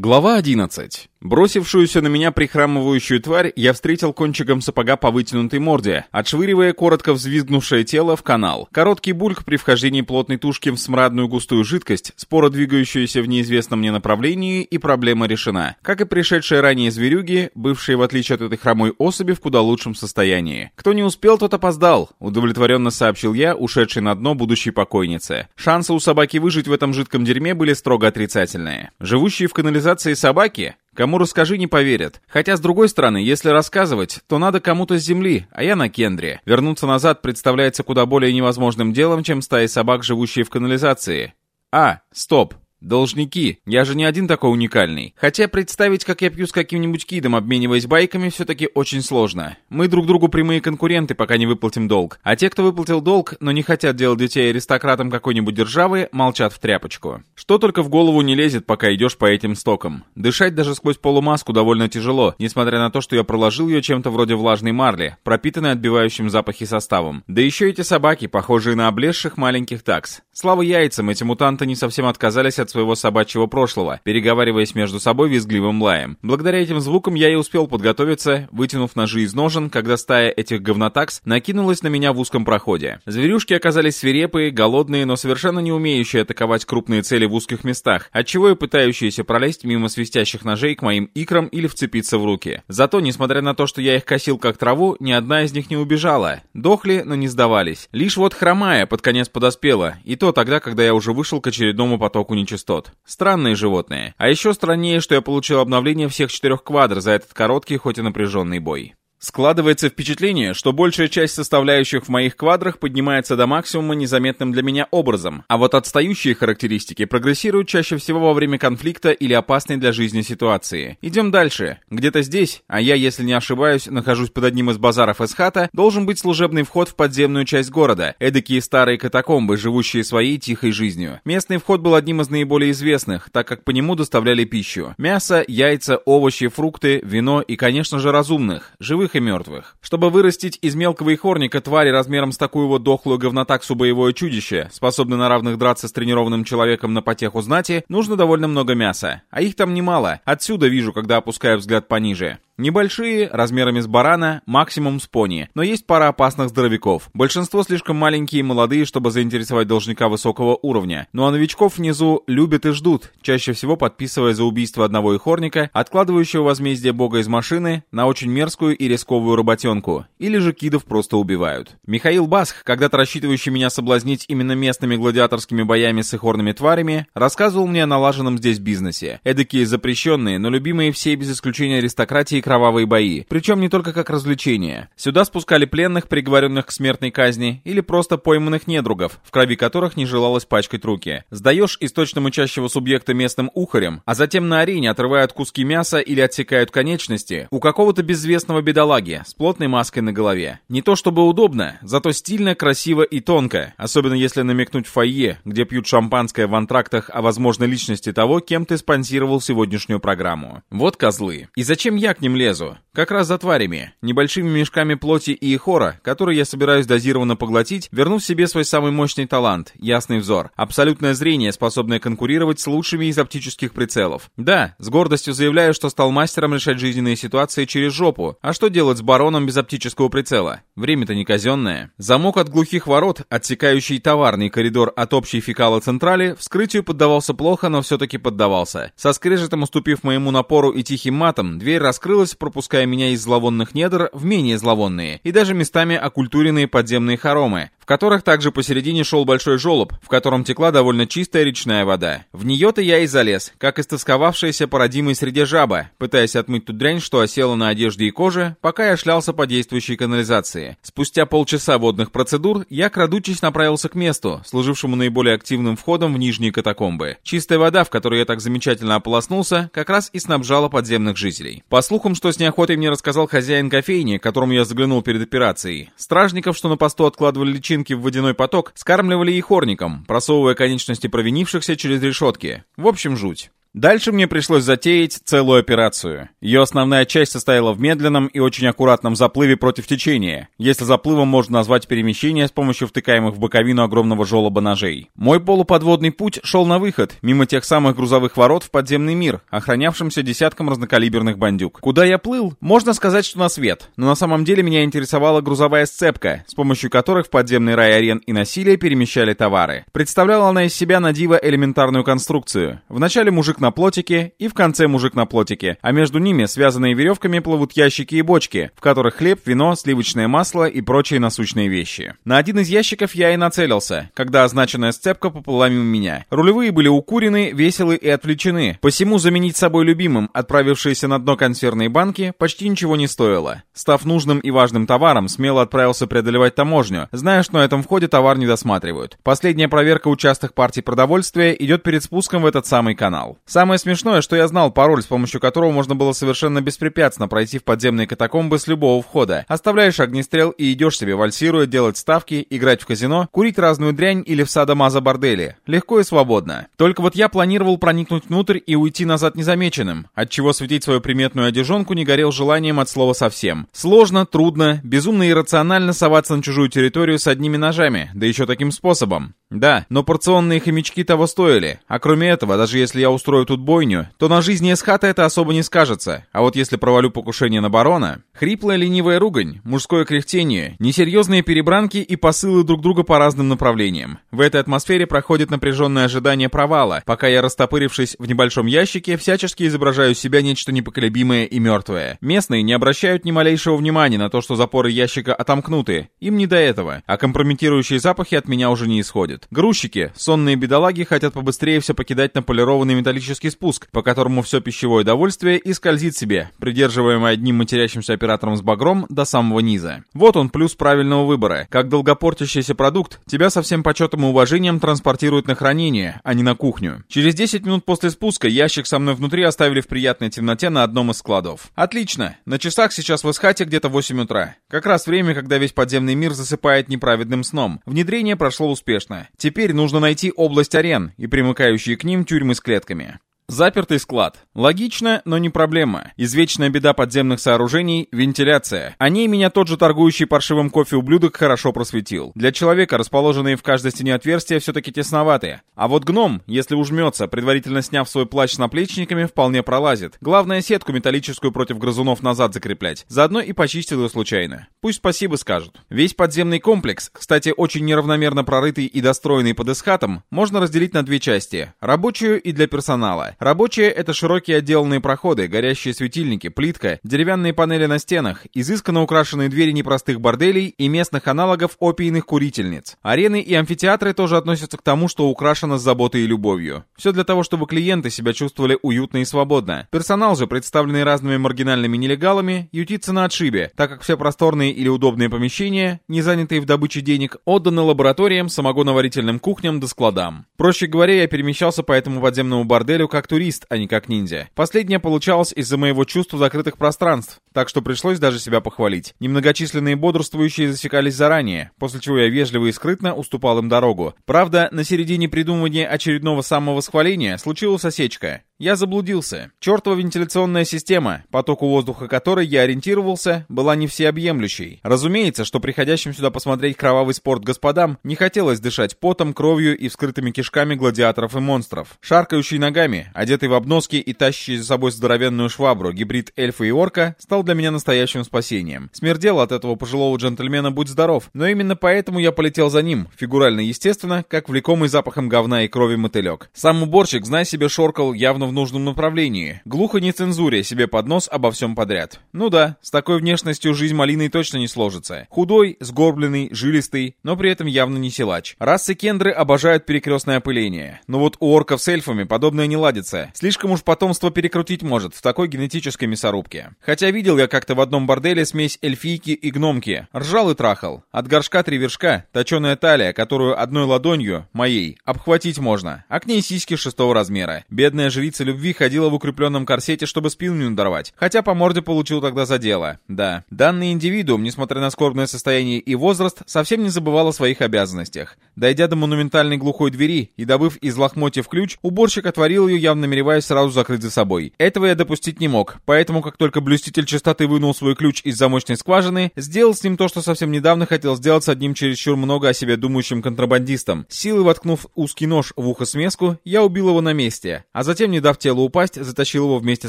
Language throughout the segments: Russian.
Глава 11. Бросившуюся на меня прихрамывающую тварь я встретил кончиком сапога по вытянутой морде, отшвыривая коротко взвизгнувшее тело в канал. Короткий бульк при вхождении плотной тушки в смрадную густую жидкость, споро двигающуюся в неизвестном мне направлении, и проблема решена. Как и пришедшие ранее зверюги, бывшие в отличие от этой хромой особи в куда лучшем состоянии. Кто не успел, тот опоздал, удовлетворенно сообщил я, ушедший на дно будущей покойнице. Шансы у собаки выжить в этом жидком дерьме были строго отрицательные. Живущие в канализации собаки Кому расскажи, не поверят. Хотя, с другой стороны, если рассказывать, то надо кому-то с земли, а я на Кендре. Вернуться назад представляется куда более невозможным делом, чем стаи собак, живущие в канализации. А, стоп. Должники. Я же не один такой уникальный. Хотя представить, как я пью с каким-нибудь кидом, обмениваясь байками, все-таки очень сложно. Мы друг другу прямые конкуренты, пока не выплатим долг. А те, кто выплатил долг, но не хотят делать детей аристократам какой-нибудь державы, молчат в тряпочку. Что только в голову не лезет, пока идешь по этим стокам. Дышать даже сквозь полумаску довольно тяжело, несмотря на то, что я проложил ее чем-то вроде влажной марли, пропитанной отбивающим запахи составом. Да еще эти собаки, похожие на облезших маленьких такс. Слава яйцам, эти мутанты не совсем отказались от от своего собачьего прошлого, переговариваясь между собой визгливым лаем. Благодаря этим звукам я и успел подготовиться, вытянув ножи из ножен, когда стая этих говнотакс накинулась на меня в узком проходе. Зверюшки оказались свирепые, голодные, но совершенно не умеющие атаковать крупные цели в узких местах, отчего и пытающиеся пролезть мимо свистящих ножей к моим икрам или вцепиться в руки. Зато, несмотря на то, что я их косил как траву, ни одна из них не убежала. Дохли, но не сдавались. Лишь вот хромая под конец подоспела, и то тогда, когда я уже вышел к очередному потоку нечистот частот. Странные животные. А еще страннее, что я получил обновление всех четырех квадр за этот короткий, хоть и напряженный бой. Складывается впечатление, что большая часть составляющих в моих квадрах поднимается до максимума незаметным для меня образом, а вот отстающие характеристики прогрессируют чаще всего во время конфликта или опасной для жизни ситуации. Идем дальше. Где-то здесь, а я, если не ошибаюсь, нахожусь под одним из базаров Эсхата, должен быть служебный вход в подземную часть города, эдакие старые катакомбы, живущие своей тихой жизнью. Местный вход был одним из наиболее известных, так как по нему доставляли пищу. Мясо, яйца, овощи, фрукты, вино и, конечно же, разумных, живых живых и мертвых. Чтобы вырастить из мелкого ихорника твари размером с такую вот дохлую говнотаксу боевое чудище, способное на равных драться с тренированным человеком на потеху знати, нужно довольно много мяса. А их там немало. Отсюда вижу, когда опускаю взгляд пониже. Небольшие, размерами с барана, максимум с пони, но есть пара опасных здоровяков. Большинство слишком маленькие и молодые, чтобы заинтересовать должника высокого уровня. Ну а новичков внизу любят и ждут, чаще всего подписывая за убийство одного ихорника, откладывающего возмездие бога из машины на очень мерзкую и рисковую работенку. Или же кидов просто убивают. Михаил Басх, когда-то рассчитывающий меня соблазнить именно местными гладиаторскими боями с ихорными тварями, рассказывал мне о налаженном здесь бизнесе. Эдакие запрещенные, но любимые все без исключения аристократии кровавые бои, причем не только как развлечение. Сюда спускали пленных, приговоренных к смертной казни, или просто пойманных недругов, в крови которых не желалось пачкать руки. Сдаешь источно мычащего субъекта местным ухарем, а затем на арене отрывают куски мяса или отсекают конечности у какого-то безвестного бедолаги с плотной маской на голове. Не то чтобы удобно, зато стильно, красиво и тонко, особенно если намекнуть в фойе, где пьют шампанское в антрактах о возможной личности того, кем ты спонсировал сегодняшнюю программу. Вот козлы. И зачем я к ним лезу. Как раз за тварями, небольшими мешками плоти и хора, которые я собираюсь дозированно поглотить, вернув себе свой самый мощный талант — ясный взор. Абсолютное зрение, способное конкурировать с лучшими из оптических прицелов. Да, с гордостью заявляю, что стал мастером решать жизненные ситуации через жопу. А что делать с бароном без оптического прицела? Время-то не казенное. Замок от глухих ворот, отсекающий товарный коридор от общей фекала-централи, вскрытию поддавался плохо, но все-таки поддавался. Со скрежетом уступив моему напору и тихим матом, дверь раскрылась двигалась, пропуская меня из зловонных недр в менее зловонные и даже местами окультуренные подземные хоромы, в которых также посередине шел большой желоб, в котором текла довольно чистая речная вода. В нее-то я и залез, как истосковавшаяся породимой среди жаба, пытаясь отмыть ту дрянь, что осела на одежде и коже, пока я шлялся по действующей канализации. Спустя полчаса водных процедур, я, крадучись, направился к месту, служившему наиболее активным входом в нижние катакомбы. Чистая вода, в которой я так замечательно ополоснулся, как раз и снабжала подземных жителей. По слухам, что с неохотой мне рассказал хозяин кофейни, к которому я заглянул перед операцией. Стражников, что на посту откладывали личинки в водяной поток, скармливали и хорником, просовывая конечности провинившихся через решетки. В общем, жуть. Дальше мне пришлось затеять целую операцию. Ее основная часть состояла в медленном и очень аккуратном заплыве против течения, если заплывом можно назвать перемещение с помощью втыкаемых в боковину огромного желоба ножей. Мой полуподводный путь шел на выход, мимо тех самых грузовых ворот в подземный мир, охранявшимся десятком разнокалиберных бандюк. Куда я плыл? Можно сказать, что на свет, но на самом деле меня интересовала грузовая сцепка, с помощью которых в подземный рай арен и насилия перемещали товары. Представляла она из себя на диво элементарную конструкцию. Вначале мужик на плотике и в конце мужик на плотике, а между ними, связанные веревками, плывут ящики и бочки, в которых хлеб, вино, сливочное масло и прочие насущные вещи. На один из ящиков я и нацелился, когда означенная сцепка поплыла мимо меня. Рулевые были укурены, веселы и отвлечены, посему заменить собой любимым отправившиеся на дно консервные банки почти ничего не стоило. Став нужным и важным товаром, смело отправился преодолевать таможню, зная, что на этом входе товар не досматривают. Последняя проверка участных партий продовольствия идет перед спуском в этот самый канал. Самое смешное, что я знал пароль, с помощью которого можно было совершенно беспрепятственно пройти в подземные катакомбы с любого входа. Оставляешь огнестрел и идешь себе вальсируя, делать ставки, играть в казино, курить разную дрянь или в садомаза бордели. Легко и свободно. Только вот я планировал проникнуть внутрь и уйти назад незамеченным, отчего светить свою приметную одежонку не горел желанием от слова совсем. Сложно, трудно, безумно и иррационально соваться на чужую территорию с одними ножами, да еще таким способом. Да, но порционные хомячки того стоили. А кроме этого, даже если я устрою тут бойню, то на жизни Эсхата это особо не скажется. А вот если провалю покушение на барона... Хриплая ленивая ругань, мужское кряхтение, несерьезные перебранки и посылы друг друга по разным направлениям. В этой атмосфере проходит напряженное ожидание провала, пока я, растопырившись в небольшом ящике, всячески изображаю себя нечто непоколебимое и мертвое. Местные не обращают ни малейшего внимания на то, что запоры ящика отомкнуты. Им не до этого, а компрометирующие запахи от меня уже не исходят. Грузчики, сонные бедолаги, хотят побыстрее все покидать на полированный металлический спуск, по которому все пищевое удовольствие и скользит себе, придерживаемое одним матерящимся оператором с багром до самого низа. Вот он плюс правильного выбора. Как долгопортящийся продукт, тебя со всем почетом и уважением транспортируют на хранение, а не на кухню. Через 10 минут после спуска ящик со мной внутри оставили в приятной темноте на одном из складов. Отлично. На часах сейчас в Исхате где-то 8 утра. Как раз время, когда весь подземный мир засыпает неправедным сном. Внедрение прошло успешно. Теперь нужно найти область арен и примыкающие к ним тюрьмы с клетками. Запертый склад. Логично, но не проблема. Извечная беда подземных сооружений – вентиляция. О ней меня тот же торгующий паршивым кофе ублюдок хорошо просветил. Для человека расположенные в каждой стене отверстия все-таки тесноватые. А вот гном, если ужмется, предварительно сняв свой плащ с наплечниками, вполне пролазит. Главное сетку металлическую против грызунов назад закреплять. Заодно и почистил ее случайно. Пусть спасибо скажут. Весь подземный комплекс, кстати, очень неравномерно прорытый и достроенный под эсхатом, можно разделить на две части – рабочую и для персонала. Рабочие — это широкие отделанные проходы, горящие светильники, плитка, деревянные панели на стенах, изысканно украшенные двери непростых борделей и местных аналогов опийных курительниц. Арены и амфитеатры тоже относятся к тому, что украшено с заботой и любовью. Все для того, чтобы клиенты себя чувствовали уютно и свободно. Персонал же, представленный разными маргинальными нелегалами, ютится на отшибе, так как все просторные или удобные помещения, не занятые в добыче денег, отданы лабораториям, самогоноварительным кухням да складам. Проще говоря, я перемещался по этому подземному борделю как турист, а не как ниндзя. Последнее получалось из-за моего чувства закрытых пространств, так что пришлось даже себя похвалить. Немногочисленные бодрствующие засекались заранее, после чего я вежливо и скрытно уступал им дорогу. Правда, на середине придумывания очередного самовосхваления случилась осечка. Я заблудился. Чертова вентиляционная система, потоку воздуха которой я ориентировался, была не всеобъемлющей. Разумеется, что приходящим сюда посмотреть кровавый спорт господам не хотелось дышать потом, кровью и вскрытыми кишками гладиаторов и монстров. Шаркающий ногами, одетый в обноски и тащащий за собой здоровенную швабру, гибрид эльфа и орка, стал для меня настоящим спасением. Смердел от этого пожилого джентльмена «Будь здоров», но именно поэтому я полетел за ним, фигурально естественно, как влекомый запахом говна и крови мотылек. Сам уборщик, знай себе, шоркал явно в нужном направлении. Глухо не цензуре себе под нос обо всем подряд. Ну да, с такой внешностью жизнь малиной точно не сложится. Худой, сгорбленный, жилистый, но при этом явно не силач. Расы кендры обожают перекрестное опыление. Но вот у орков с эльфами подобное не ладится. Слишком уж потомство перекрутить может в такой генетической мясорубке. Хотя видел я как-то в одном борделе смесь эльфийки и гномки. Ржал и трахал. От горшка три вершка, точеная талия, которую одной ладонью, моей, обхватить можно, а к ней сиськи шестого размера. Бедная жрица императрицы любви ходила в укрепленном корсете, чтобы спину не надорвать. Хотя по морде получил тогда за дело. Да. Данный индивидуум, несмотря на скорбное состояние и возраст, совсем не забывал о своих обязанностях. Дойдя до монументальной глухой двери и добыв из лохмотьев ключ, уборщик отворил ее, явно намереваясь сразу закрыть за собой. Этого я допустить не мог, поэтому как только блюститель чистоты вынул свой ключ из замочной скважины, сделал с ним то, что совсем недавно хотел сделать с одним чересчур много о себе думающим контрабандистом. Силой воткнув узкий нож в ухо смеску, я убил его на месте, а затем, не дав телу упасть, затащил его вместе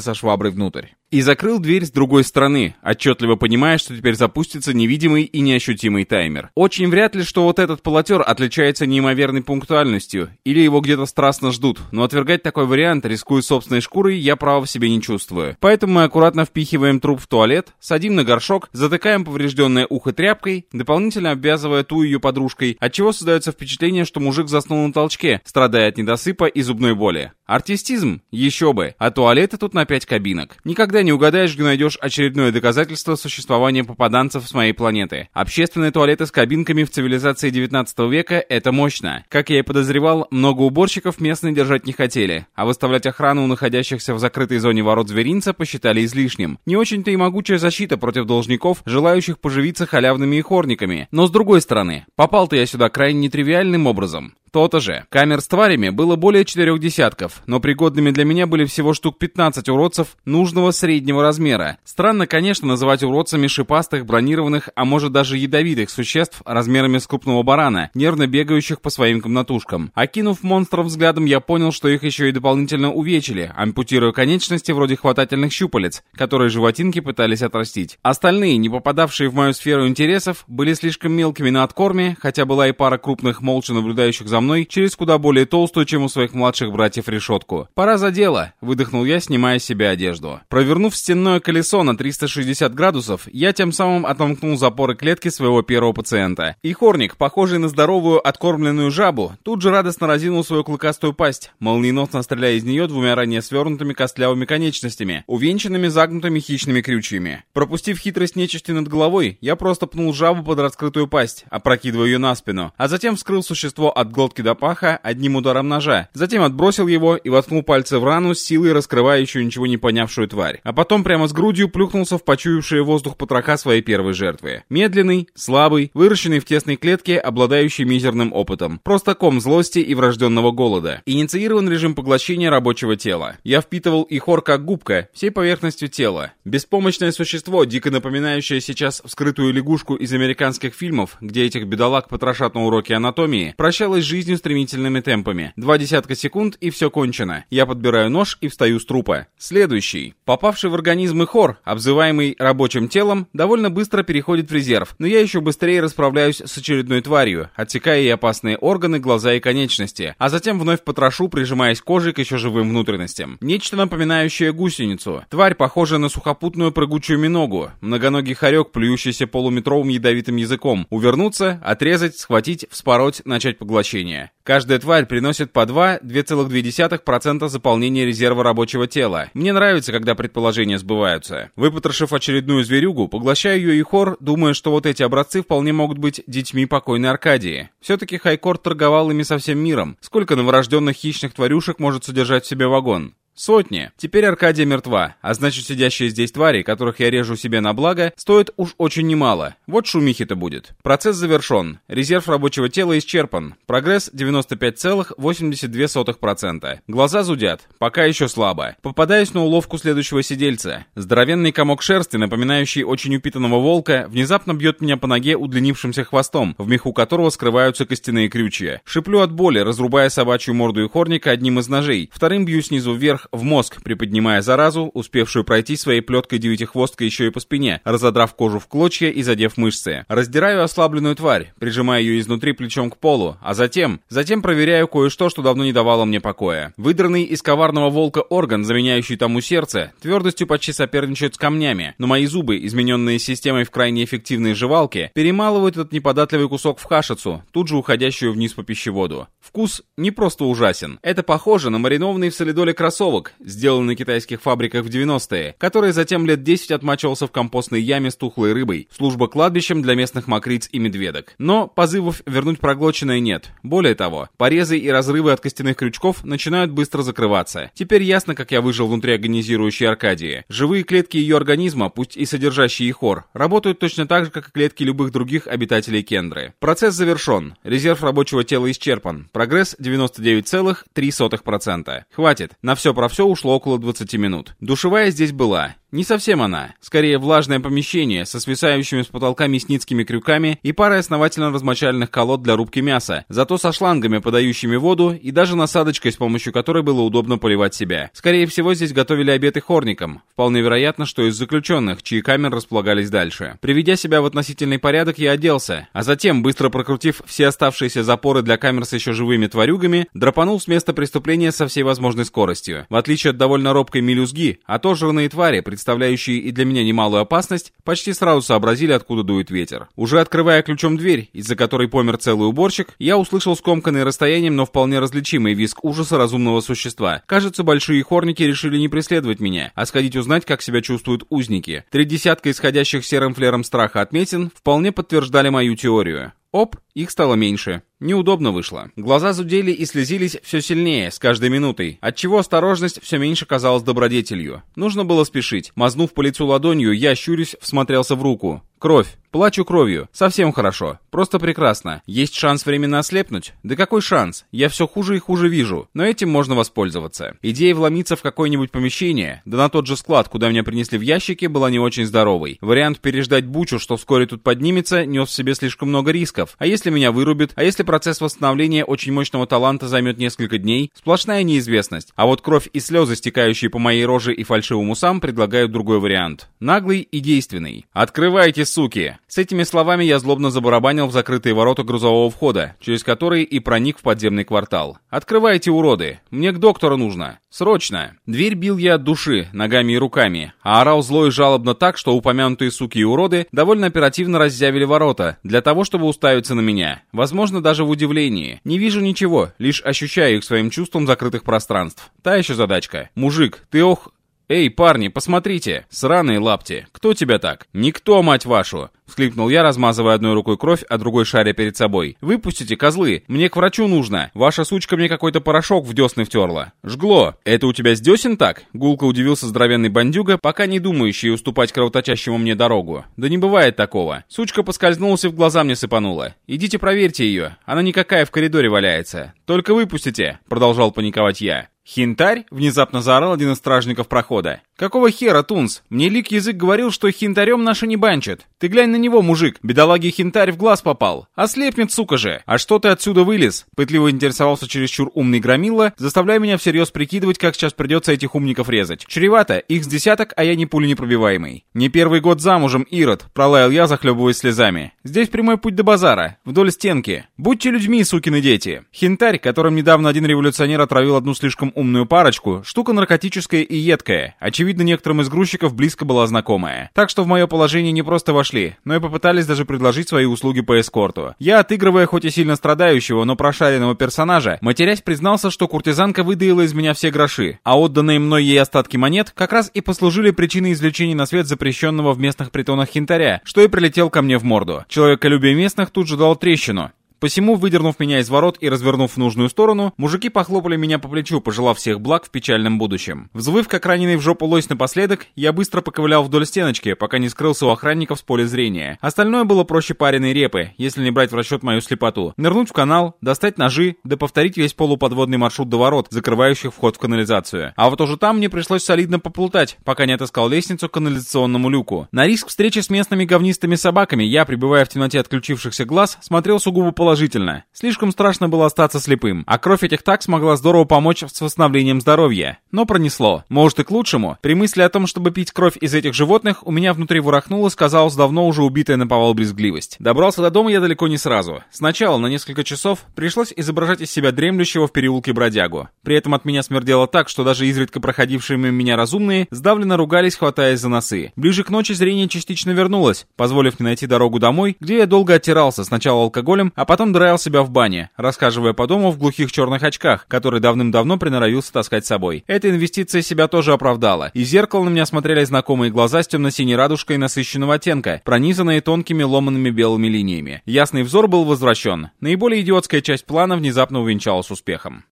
со шваброй внутрь. И закрыл дверь с другой стороны, отчетливо понимая, что теперь запустится невидимый и неощутимый таймер. Очень вряд ли, что вот этот полотер отличается неимоверной пунктуальностью, или его где-то страстно ждут, но отвергать такой вариант, рискуя собственной шкурой, я права в себе не чувствую. Поэтому мы аккуратно впихиваем труп в туалет, садим на горшок, затыкаем поврежденное ухо тряпкой, дополнительно обвязывая ту ее подружкой, отчего создается впечатление, что мужик заснул на толчке, страдая от недосыпа и зубной боли. Артистизм? Еще бы. А туалеты тут на пять кабинок. Никогда не угадаешь, где найдешь очередное доказательство существования попаданцев с моей планеты. Общественные туалеты с кабинками в цивилизации 19 века — это мощно. Как я и подозревал, много уборщиков местные держать не хотели, а выставлять охрану у находящихся в закрытой зоне ворот зверинца посчитали излишним. Не очень-то и могучая защита против должников, желающих поживиться халявными ихорниками. Но с другой стороны, попал-то я сюда крайне нетривиальным образом. То-то же. Камер с тварями было более четырех десятков, но пригодными для меня были всего штук 15 уродцев нужного среднего размера. Странно, конечно, называть уродцами шипастых, бронированных, а может даже ядовитых существ размерами с крупного барана, нервно бегающих по своим комнатушкам. Окинув монстров взглядом, я понял, что их еще и дополнительно увечили, ампутируя конечности вроде хватательных щупалец, которые животинки пытались отрастить. Остальные, не попадавшие в мою сферу интересов, были слишком мелкими на откорме, хотя была и пара крупных, молча наблюдающих за мной через куда более толстую, чем у своих младших братьев решетку. «Пора за дело», — выдохнул я, снимая с себя одежду. Провернув стенное колесо на 360 градусов, я тем самым отомкнул запоры клетки своего первого пациента. И хорник, похожий на здоровую откормленную жабу, тут же радостно разинул свою клыкастую пасть, молниеносно стреляя из нее двумя ранее свернутыми костлявыми конечностями, увенчанными загнутыми хищными крючьями. Пропустив хитрость нечисти над головой, я просто пнул жабу под раскрытую пасть, опрокидывая ее на спину, а затем вскрыл существо от глотки глотки до паха одним ударом ножа, затем отбросил его и воткнул пальцы в рану с силой раскрывающую ничего не понявшую тварь. А потом прямо с грудью плюхнулся в почуявшие воздух потроха своей первой жертвы. Медленный, слабый, выращенный в тесной клетке, обладающий мизерным опытом. Просто ком злости и врожденного голода. Инициирован режим поглощения рабочего тела. Я впитывал Ихор как губка, всей поверхностью тела. Беспомощное существо, дико напоминающее сейчас вскрытую лягушку из американских фильмов, где этих бедолаг потрошат на уроке анатомии, прощалось жизнь жизнью стремительными темпами. Два десятка секунд и все кончено. Я подбираю нож и встаю с трупа. Следующий. Попавший в организм хор, обзываемый рабочим телом, довольно быстро переходит в резерв, но я еще быстрее расправляюсь с очередной тварью, отсекая ей опасные органы, глаза и конечности, а затем вновь потрошу, прижимаясь кожей к еще живым внутренностям. Нечто напоминающее гусеницу. Тварь похожа на сухопутную прыгучую миногу, многоногий хорек, плюющийся полуметровым ядовитым языком. Увернуться, отрезать, схватить, вспороть, начать поглощение населения. Каждая тварь приносит по 2-2,2% заполнения резерва рабочего тела. Мне нравится, когда предположения сбываются. Выпотрошив очередную зверюгу, поглощаю ее и хор, думая, что вот эти образцы вполне могут быть детьми покойной Аркадии. Все-таки Хайкор торговал ими со всем миром. Сколько новорожденных хищных тварюшек может содержать в себе вагон? Сотни. Теперь Аркадия мертва, а значит сидящие здесь твари, которых я режу себе на благо, стоят уж очень немало. Вот шумихи-то будет. Процесс завершен. Резерв рабочего тела исчерпан. Прогресс 95,82%. Глаза зудят. Пока еще слабо. Попадаюсь на уловку следующего сидельца. Здоровенный комок шерсти, напоминающий очень упитанного волка, внезапно бьет меня по ноге удлинившимся хвостом, в меху которого скрываются костяные крючья. Шиплю от боли, разрубая собачью морду и хорника одним из ножей. Вторым бью снизу вверх в мозг, приподнимая заразу, успевшую пройти своей плеткой девятихвосткой еще и по спине, разодрав кожу в клочья и задев мышцы. Раздираю ослабленную тварь, прижимая ее изнутри плечом к полу, а затем, затем проверяю кое-что, что давно не давало мне покоя. Выдранный из коварного волка орган, заменяющий тому сердце, твердостью почти соперничает с камнями, но мои зубы, измененные системой в крайне эффективные жевалки, перемалывают этот неподатливый кусок в хашицу, тут же уходящую вниз по пищеводу. Вкус не просто ужасен. Это похоже на маринованный в солидоле кроссовок, кроссовок, сделанный на китайских фабриках в 90-е, который затем лет 10 отмачивался в компостной яме с тухлой рыбой, служба кладбищем для местных мокриц и медведок. Но позывов вернуть проглоченное нет. Более того, порезы и разрывы от костяных крючков начинают быстро закрываться. Теперь ясно, как я выжил внутри агонизирующей Аркадии. Живые клетки ее организма, пусть и содержащие хор, работают точно так же, как и клетки любых других обитателей Кендры. Процесс завершен. Резерв рабочего тела исчерпан. Прогресс 99,3%. Хватит. На все про все ушло около 20 минут. Душевая здесь была. Не совсем она. Скорее, влажное помещение со свисающими с потолка мясницкими крюками и парой основательно размочаленных колод для рубки мяса, зато со шлангами, подающими воду, и даже насадочкой, с помощью которой было удобно поливать себя. Скорее всего, здесь готовили обед и хорникам. Вполне вероятно, что из заключенных, чьи камеры располагались дальше. Приведя себя в относительный порядок, я оделся, а затем, быстро прокрутив все оставшиеся запоры для камер с еще живыми тварюгами, драпанул с места преступления со всей возможной скоростью. В отличие от довольно робкой мелюзги, отожранные твари, представляющие и для меня немалую опасность, почти сразу сообразили, откуда дует ветер. Уже открывая ключом дверь, из-за которой помер целый уборщик, я услышал скомканный расстоянием, но вполне различимый визг ужаса разумного существа. Кажется, большие хорники решили не преследовать меня, а сходить узнать, как себя чувствуют узники. Три десятка исходящих серым флером страха отметин вполне подтверждали мою теорию. Оп, их стало меньше. Неудобно вышло. Глаза зудели и слезились все сильнее, с каждой минутой, отчего осторожность все меньше казалась добродетелью. Нужно было спешить. Мазнув по лицу ладонью, я, щурясь, всмотрелся в руку. Кровь. Плачу кровью. Совсем хорошо. Просто прекрасно. Есть шанс временно ослепнуть? Да какой шанс? Я все хуже и хуже вижу. Но этим можно воспользоваться. Идея вломиться в какое-нибудь помещение, да на тот же склад, куда меня принесли в ящике, была не очень здоровой. Вариант переждать бучу, что вскоре тут поднимется, нес в себе слишком много рисков. А если меня вырубит? А если процесс восстановления очень мощного таланта займет несколько дней? Сплошная неизвестность. А вот кровь и слезы, стекающие по моей роже и фальшивым усам, предлагают другой вариант. Наглый и действенный. Открывайте, суки! С этими словами я злобно забарабанил в закрытые ворота грузового входа, через которые и проник в подземный квартал. «Открывайте, уроды! Мне к доктору нужно! Срочно!» Дверь бил я от души, ногами и руками, а орал зло и жалобно так, что упомянутые суки и уроды довольно оперативно раззявили ворота, для того, чтобы уставиться на меня. Возможно, даже в удивлении. Не вижу ничего, лишь ощущаю их своим чувством закрытых пространств. Та еще задачка. «Мужик, ты ох...» «Эй, парни, посмотрите! Сраные лапти! Кто тебя так?» «Никто, мать вашу!» — всхлипнул я, размазывая одной рукой кровь, а другой шаря перед собой. «Выпустите, козлы! Мне к врачу нужно! Ваша сучка мне какой-то порошок в десны втерла! Жгло! Это у тебя с десен так?» Гулко удивился здоровенный бандюга, пока не думающий уступать кровоточащему мне дорогу. «Да не бывает такого! Сучка поскользнулась и в глаза мне сыпанула. Идите проверьте ее, она никакая в коридоре валяется. Только выпустите!» — продолжал паниковать я. «Хинтарь?» — внезапно заорал один из стражников прохода. «Какого хера, Тунс? Мне лик язык говорил, что хинтарем наши не банчат. Ты глянь на него, мужик. Бедолаги хинтарь в глаз попал. Ослепнет, сука же. А что ты отсюда вылез?» Пытливо интересовался чересчур умный громила, заставляя меня всерьез прикидывать, как сейчас придется этих умников резать. Чревато, их с десяток, а я не пули непробиваемый. «Не первый год замужем, Ирод», — пролаял я, захлебываясь слезами. «Здесь прямой путь до базара, вдоль стенки. Будьте людьми, сукины дети». Хинтарь, которым недавно один революционер отравил одну слишком умную парочку, штука наркотическая и едкая. Очевидно, некоторым из грузчиков близко была знакомая. Так что в мое положение не просто вошли, но и попытались даже предложить свои услуги по эскорту. Я, отыгрывая хоть и сильно страдающего, но прошаренного персонажа, матерясь признался, что куртизанка выдаила из меня все гроши, а отданные мной ей остатки монет как раз и послужили причиной извлечения на свет запрещенного в местных притонах хинтаря, что и прилетел ко мне в морду. Человеколюбие местных тут же дал трещину, Посему, выдернув меня из ворот и развернув в нужную сторону, мужики похлопали меня по плечу, пожелав всех благ в печальном будущем. Взвыв, как раненый в жопу лось напоследок, я быстро поковылял вдоль стеночки, пока не скрылся у охранников с поля зрения. Остальное было проще пареной репы, если не брать в расчет мою слепоту. Нырнуть в канал, достать ножи, да повторить весь полуподводный маршрут до ворот, закрывающих вход в канализацию. А вот уже там мне пришлось солидно поплутать, пока не отыскал лестницу к канализационному люку. На риск встречи с местными говнистыми собаками я, пребывая в темноте отключившихся глаз, смотрел сугубо положительно положительно. Слишком страшно было остаться слепым, а кровь этих так смогла здорово помочь с восстановлением здоровья. Но пронесло. Может и к лучшему. При мысли о том, чтобы пить кровь из этих животных, у меня внутри ворохнулась, казалось, давно уже убитая на повал брезгливость. Добрался до дома я далеко не сразу. Сначала на несколько часов пришлось изображать из себя дремлющего в переулке бродягу. При этом от меня смердело так, что даже изредка проходившие мимо меня разумные сдавленно ругались, хватаясь за носы. Ближе к ночи зрение частично вернулось, позволив мне найти дорогу домой, где я долго оттирался сначала алкоголем, а потом потом драил себя в бане, расхаживая по дому в глухих черных очках, которые давным-давно приноровился таскать с собой. Эта инвестиция себя тоже оправдала. Из зеркала на меня смотрели знакомые глаза с темно-синей радужкой насыщенного оттенка, пронизанные тонкими ломанными белыми линиями. Ясный взор был возвращен. Наиболее идиотская часть плана внезапно увенчалась успехом.